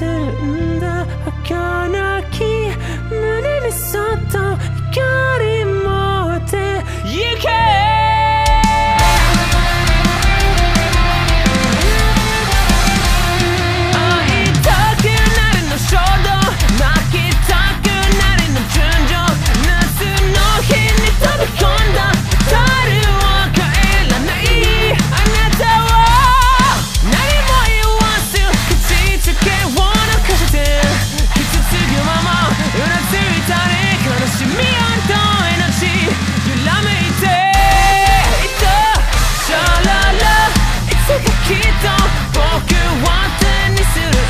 するんだ僕は手にする